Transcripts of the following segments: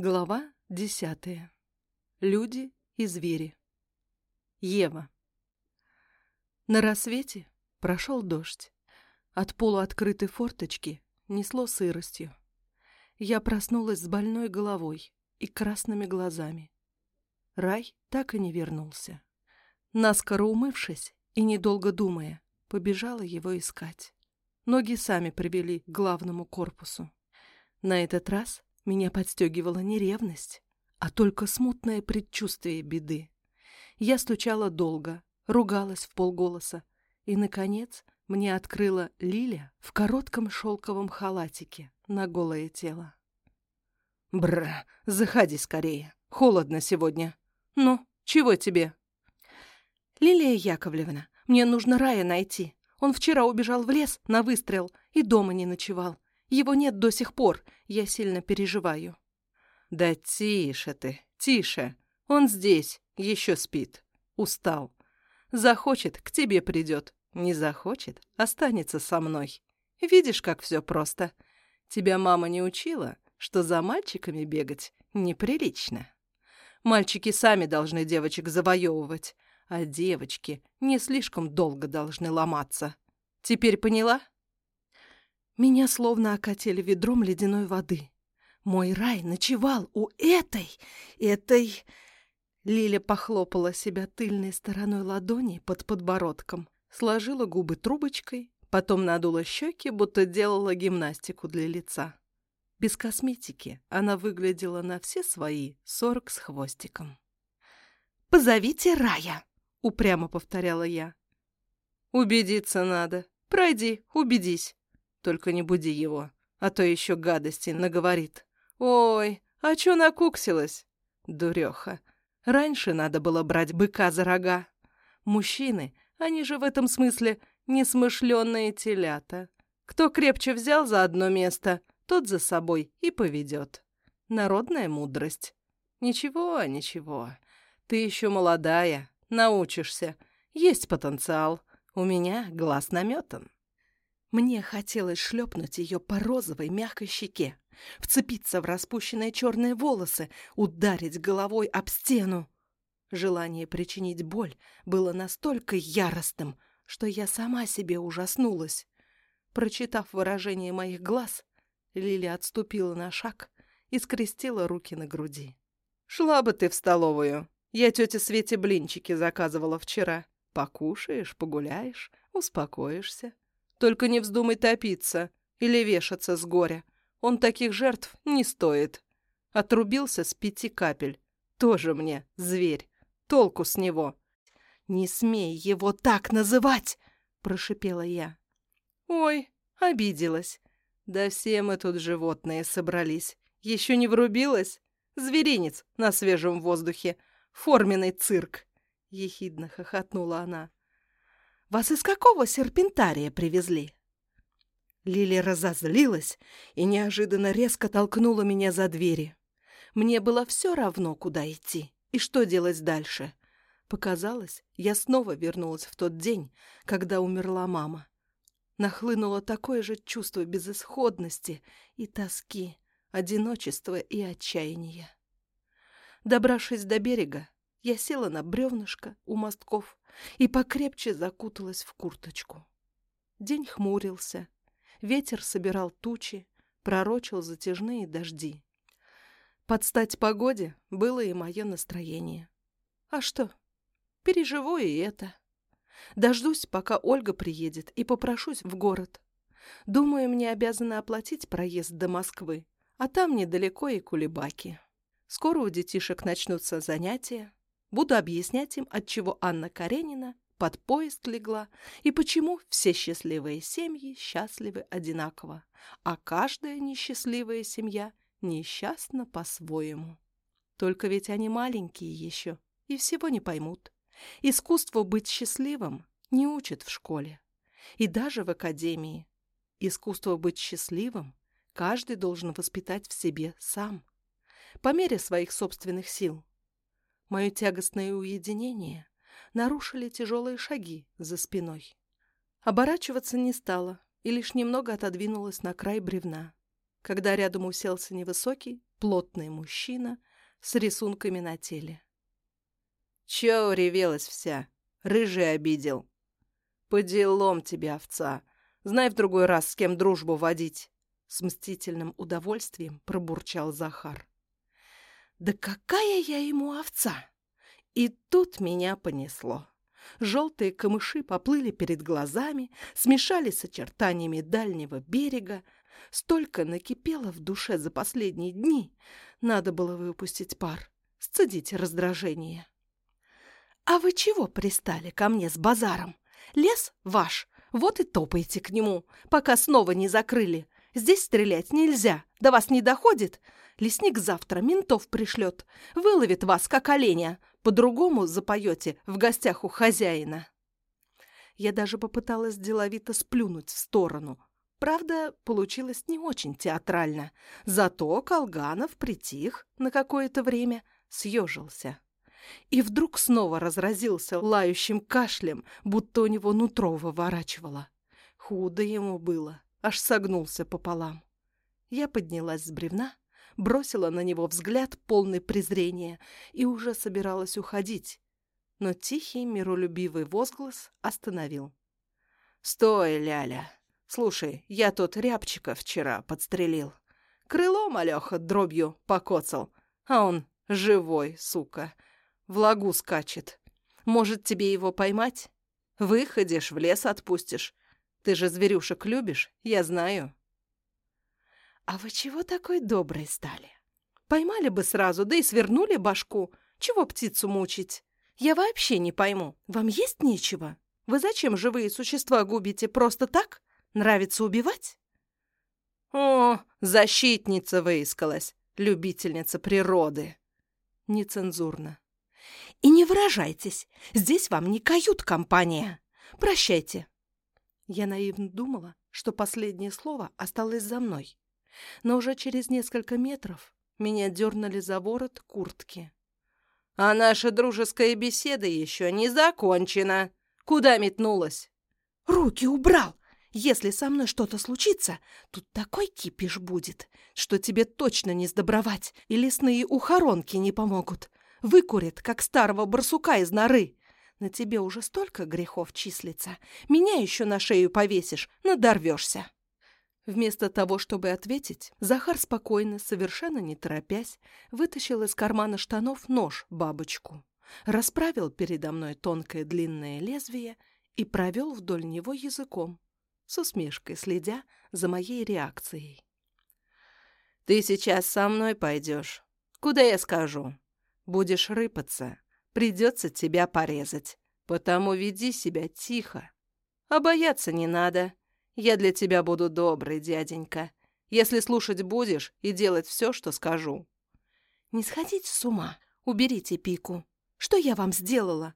Глава десятая. Люди и звери. Ева. На рассвете прошел дождь. От полуоткрытой форточки несло сыростью. Я проснулась с больной головой и красными глазами. Рай так и не вернулся. Наскоро умывшись и недолго думая, побежала его искать. Ноги сами привели к главному корпусу. На этот раз меня подстегивала не ревность, а только смутное предчувствие беды. Я стучала долго, ругалась в полголоса, и, наконец, мне открыла Лиля в коротком шелковом халатике на голое тело. «Бр, заходи скорее, холодно сегодня. Ну, чего тебе?» «Лилия Яковлевна, мне нужно Рая найти. Он вчера убежал в лес на выстрел и дома не ночевал. Его нет до сих пор. Я сильно переживаю. Да тише ты, тише. Он здесь, еще спит. Устал. Захочет, к тебе придет. Не захочет, останется со мной. Видишь, как все просто. Тебя мама не учила, что за мальчиками бегать неприлично. Мальчики сами должны девочек завоевывать, а девочки не слишком долго должны ломаться. Теперь поняла? Меня словно окатили ведром ледяной воды. Мой рай ночевал у этой, этой... Лиля похлопала себя тыльной стороной ладони под подбородком, сложила губы трубочкой, потом надула щеки, будто делала гимнастику для лица. Без косметики она выглядела на все свои сорок с хвостиком. «Позовите Рая!» — упрямо повторяла я. «Убедиться надо. Пройди, убедись. Только не буди его, а то еще гадости наговорит. Ой, а чё накуксилась? Дуреха. Раньше надо было брать быка за рога. Мужчины, они же в этом смысле несмышленные телята. Кто крепче взял за одно место, тот за собой и поведет. Народная мудрость. Ничего, ничего. Ты еще молодая, научишься. Есть потенциал. У меня глаз наметан. Мне хотелось шлепнуть ее по розовой мягкой щеке, вцепиться в распущенные черные волосы, ударить головой об стену. Желание причинить боль было настолько яростным, что я сама себе ужаснулась. Прочитав выражение моих глаз, Лили отступила на шаг и скрестила руки на груди. «Шла бы ты в столовую. Я тете Свете блинчики заказывала вчера. Покушаешь, погуляешь, успокоишься. Только не вздумай топиться или вешаться с горя. Он таких жертв не стоит. Отрубился с пяти капель. Тоже мне зверь. Толку с него. «Не смей его так называть!» – прошипела я. «Ой, обиделась. Да все мы тут животные собрались. Еще не врубилась? Зверинец на свежем воздухе. Форменный цирк!» – ехидно хохотнула она. Вас из какого серпентария привезли?» Лили разозлилась и неожиданно резко толкнула меня за двери. Мне было все равно, куда идти и что делать дальше. Показалось, я снова вернулась в тот день, когда умерла мама. Нахлынуло такое же чувство безысходности и тоски, одиночества и отчаяния. Добравшись до берега, я села на бревнышко у мостков и покрепче закуталась в курточку. День хмурился, ветер собирал тучи, пророчил затяжные дожди. Под стать погоде было и мое настроение. А что, переживу и это. Дождусь, пока Ольга приедет, и попрошусь в город. Думаю, мне обязаны оплатить проезд до Москвы, а там недалеко и кулебаки. Скоро у детишек начнутся занятия, Буду объяснять им, отчего Анна Каренина под поезд легла и почему все счастливые семьи счастливы одинаково, а каждая несчастливая семья несчастна по-своему. Только ведь они маленькие еще и всего не поймут. Искусство быть счастливым не учат в школе и даже в академии. Искусство быть счастливым каждый должен воспитать в себе сам, по мере своих собственных сил. Мое тягостное уединение нарушили тяжелые шаги за спиной. Оборачиваться не стала и лишь немного отодвинулась на край бревна, когда рядом уселся невысокий, Плотный мужчина с рисунками на теле. Чё уревелась вся? Рыжий обидел. По делам тебе, овца. Знай в другой раз, с кем дружбу водить. С мстительным удовольствием пробурчал Захар. Да какая я ему овца! И тут меня понесло. Желтые камыши поплыли перед глазами, смешались с очертаниями дальнего берега. Столько накипело в душе за последние дни. Надо было выпустить пар, сцедить раздражение. «А вы чего пристали ко мне с базаром? Лес ваш, вот и топайте к нему, пока снова не закрыли. Здесь стрелять нельзя, до вас не доходит. Лесник завтра ментов пришлет, выловит вас, как оленя, по-другому запоете в гостях у хозяина. Я даже попыталась деловито сплюнуть в сторону. Правда, получилось не очень театрально. Зато Колганов притих на какое-то время, съежился. И вдруг снова разразился лающим кашлем, будто у него нутро выворачивало. Худо ему было, аж согнулся пополам. Я поднялась с бревна, бросила на него взгляд, полный презрения, и уже собиралась уходить. Но тихий, миролюбивый возглас остановил. «Стой, Ляля! Слушай, я тут рябчика вчера подстрелил. Крыло малеха дробью покоцал, а он живой, сука. В лагу скачет. Может, тебе его поймать? Выходишь, в лес отпустишь. Ты же зверюшек любишь, я знаю». «А вы чего такой добрый стали? Поймали бы сразу, да и свернули башку. Чего птицу мучить? Я вообще не пойму. Вам есть нечего? Вы зачем живые существа губите просто так? Нравится убивать?» «О, защитница выискалась, любительница природы!» Нецензурно. «И не выражайтесь, здесь вам не кают-компания. Прощайте!» Я наивно думала, что последнее слово осталось за мной но уже через несколько метров меня дернули за ворот куртки. «А наша дружеская беседа еще не закончена. Куда метнулась?» «Руки убрал! Если со мной что-то случится, тут такой кипиш будет, что тебе точно не сдобровать, и лесные ухоронки не помогут. Выкурит, как старого барсука из норы. На тебе уже столько грехов числится. Меня еще на шею повесишь, надорвешься». Вместо того, чтобы ответить, Захар спокойно, совершенно не торопясь, вытащил из кармана штанов нож-бабочку, расправил передо мной тонкое длинное лезвие и провел вдоль него языком, с усмешкой следя за моей реакцией. «Ты сейчас со мной пойдешь. Куда я скажу? Будешь рыпаться, придется тебя порезать, потому веди себя тихо. А бояться не надо». Я для тебя буду добрый, дяденька, если слушать будешь и делать все, что скажу». «Не сходите с ума. Уберите пику. Что я вам сделала?»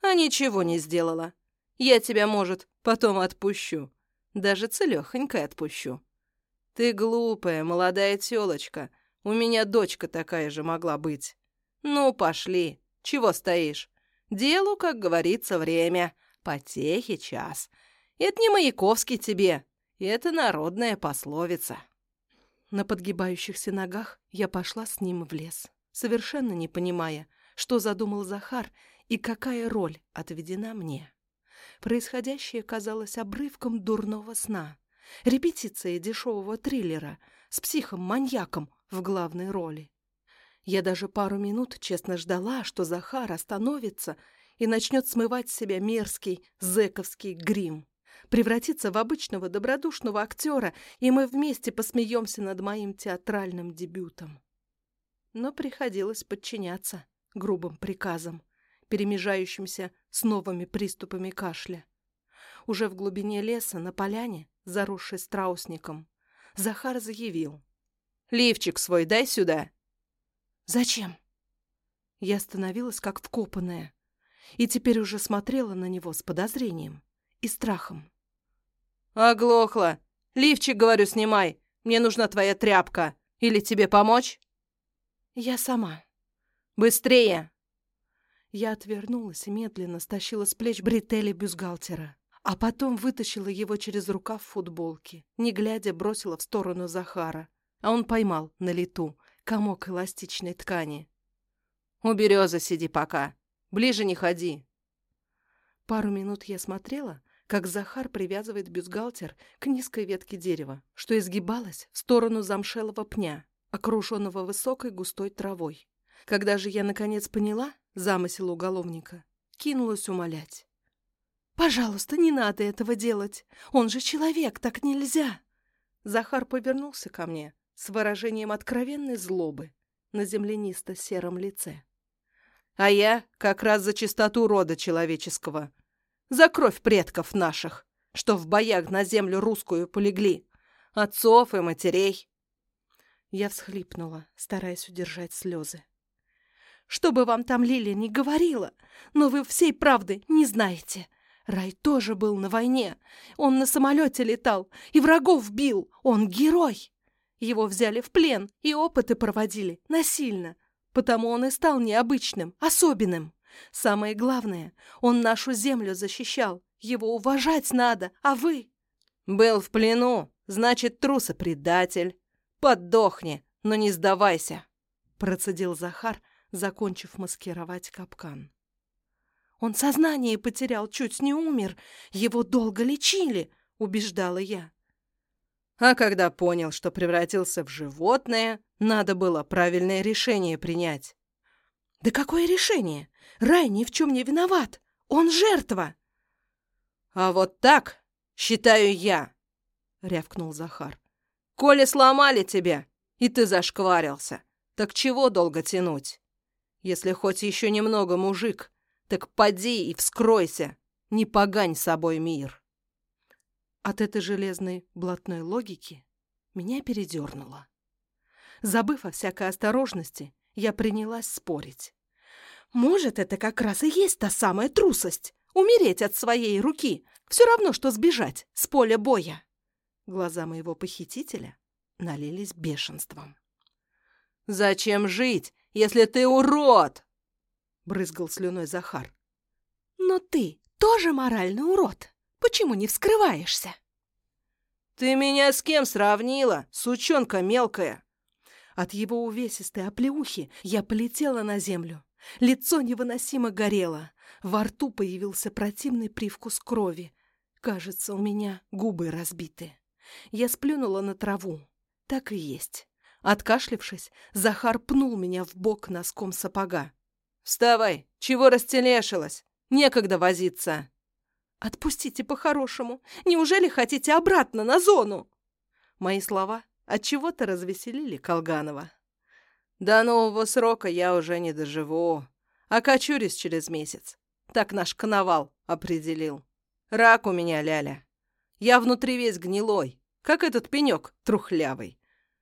«А ничего не сделала. Я тебя, может, потом отпущу. Даже целехонькой отпущу. Ты глупая, молодая тёлочка. У меня дочка такая же могла быть. Ну, пошли. Чего стоишь? Делу, как говорится, время. Потехи час. Это не Маяковский тебе, это народная пословица. На подгибающихся ногах я пошла с ним в лес, совершенно не понимая, что задумал Захар и какая роль отведена мне. Происходящее казалось обрывком дурного сна, репетицией дешевого триллера с психом-маньяком в главной роли. Я даже пару минут честно ждала, что Захар остановится и начнет смывать с себя мерзкий зэковский грим превратиться в обычного добродушного актера, и мы вместе посмеемся над моим театральным дебютом. Но приходилось подчиняться грубым приказам, перемежающимся с новыми приступами кашля. Уже в глубине леса, на поляне, заросшей страусником, Захар заявил. «Лифчик свой дай сюда!» «Зачем?» Я остановилась, как вкопанная, и теперь уже смотрела на него с подозрением и страхом. «Оглохла! Лифчик, говорю, снимай! Мне нужна твоя тряпка! Или тебе помочь?» «Я сама». «Быстрее!» Я отвернулась и медленно стащила с плеч бретели бюстгальтера, а потом вытащила его через рукав футболки, не глядя бросила в сторону Захара, а он поймал на лету, комок эластичной ткани. «У березы сиди пока. Ближе не ходи». Пару минут я смотрела, как Захар привязывает бюстгальтер к низкой ветке дерева, что изгибалась в сторону замшелого пня, окруженного высокой густой травой. Когда же я наконец поняла замысел уголовника, кинулась умолять. «Пожалуйста, не надо этого делать! Он же человек, так нельзя!» Захар повернулся ко мне с выражением откровенной злобы на землянисто-сером лице. «А я как раз за чистоту рода человеческого за кровь предков наших, что в боях на землю русскую полегли, отцов и матерей. Я всхлипнула, стараясь удержать слезы. Что бы вам там Лилия не говорила, но вы всей правды не знаете. Рай тоже был на войне. Он на самолете летал и врагов бил. Он герой. Его взяли в плен и опыты проводили насильно. Потому он и стал необычным, особенным. Самое главное, он нашу землю защищал. Его уважать надо, а вы... Был в плену, значит, трус и предатель. Подохни, но не сдавайся, процедил Захар, закончив маскировать капкан. Он сознание потерял, чуть не умер. Его долго лечили, убеждала я. А когда понял, что превратился в животное, надо было правильное решение принять. Да какое решение? Рай ни в чем не виноват. Он жертва. А вот так считаю я, рявкнул Захар. Коли сломали тебя, и ты зашкварился, так чего долго тянуть? Если хоть еще немного мужик, так поди и вскройся, не погань собой мир. От этой железной блатной логики меня передернуло. Забыв о всякой осторожности, я принялась спорить. Может, это как раз и есть та самая трусость. Умереть от своей руки. Все равно, что сбежать с поля боя. Глаза моего похитителя налились бешенством. «Зачем жить, если ты урод?» Брызгал слюной Захар. «Но ты тоже моральный урод. Почему не вскрываешься?» «Ты меня с кем сравнила, сучонка мелкая?» От его увесистой оплеухи я полетела на землю. Лицо невыносимо горело. Во рту появился противный привкус крови. Кажется, у меня губы разбиты. Я сплюнула на траву. Так и есть. Откашлившись, Захар пнул меня в бок носком сапога. «Вставай! Чего растелешилась? Некогда возиться!» «Отпустите по-хорошему! Неужели хотите обратно на зону?» Мои слова отчего-то развеселили Колганова. До нового срока я уже не доживу. Окочурюсь через месяц. Так наш коновал определил. Рак у меня, Ляля. Я внутри весь гнилой, как этот пенек трухлявый.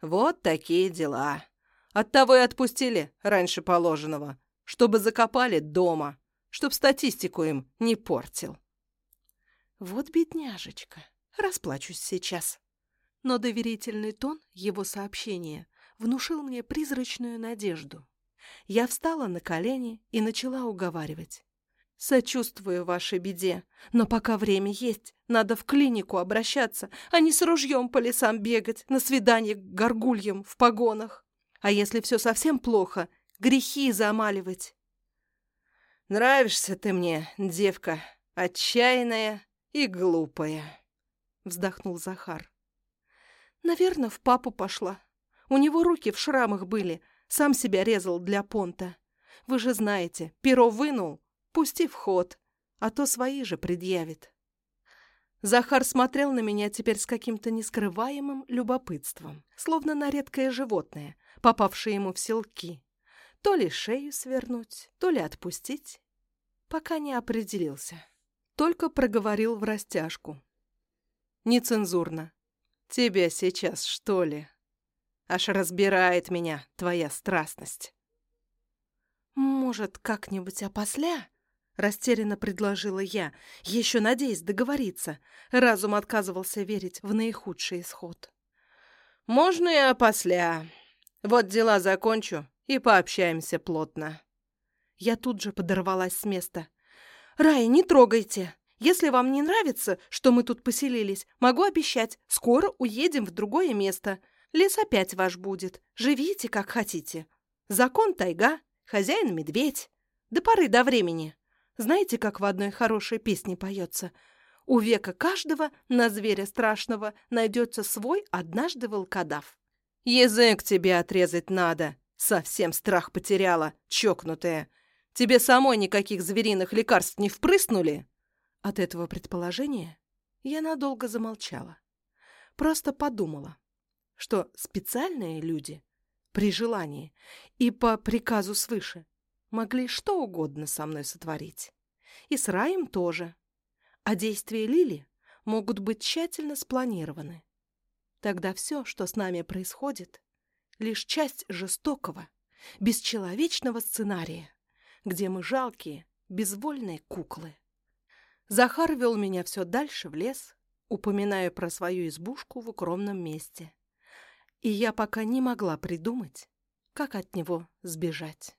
Вот такие дела. Оттого и отпустили раньше положенного, чтобы закопали дома, чтоб статистику им не портил. Вот бедняжечка, расплачусь сейчас. Но доверительный тон его сообщения внушил мне призрачную надежду. Я встала на колени и начала уговаривать. «Сочувствую вашей беде, но пока время есть, надо в клинику обращаться, а не с ружьем по лесам бегать, на свидание к горгульям в погонах. А если все совсем плохо, грехи замаливать». «Нравишься ты мне, девка, отчаянная и глупая», — вздохнул Захар. «Наверное, в папу пошла», у него руки в шрамах были, сам себя резал для понта. Вы же знаете, перо вынул, пусти в ход, а то свои же предъявит. Захар смотрел на меня теперь с каким-то нескрываемым любопытством, словно на редкое животное, попавшее ему в селки. То ли шею свернуть, то ли отпустить. Пока не определился. Только проговорил в растяжку. Нецензурно. «Тебя сейчас, что ли?» Аж разбирает меня твоя страстность. «Может, как-нибудь опосля?» — растерянно предложила я, еще надеясь договориться. Разум отказывался верить в наихудший исход. «Можно и опосля. Вот дела закончу и пообщаемся плотно». Я тут же подорвалась с места. «Рая, не трогайте! Если вам не нравится, что мы тут поселились, могу обещать, скоро уедем в другое место. Лес опять ваш будет. Живите, как хотите. Закон тайга, хозяин медведь. До поры до времени. Знаете, как в одной хорошей песне поется? У века каждого на зверя страшного найдется свой однажды волкодав. Язык тебе отрезать надо. Совсем страх потеряла, чокнутая. Тебе самой никаких звериных лекарств не впрыснули? От этого предположения я надолго замолчала. Просто подумала, что специальные люди при желании и по приказу свыше могли что угодно со мной сотворить. И с Раем тоже. А действия Лили могут быть тщательно спланированы. Тогда все, что с нами происходит, лишь часть жестокого, бесчеловечного сценария, где мы жалкие, безвольные куклы. Захар вел меня все дальше в лес, упоминая про свою избушку в укромном месте. И я пока не могла придумать, как от него сбежать.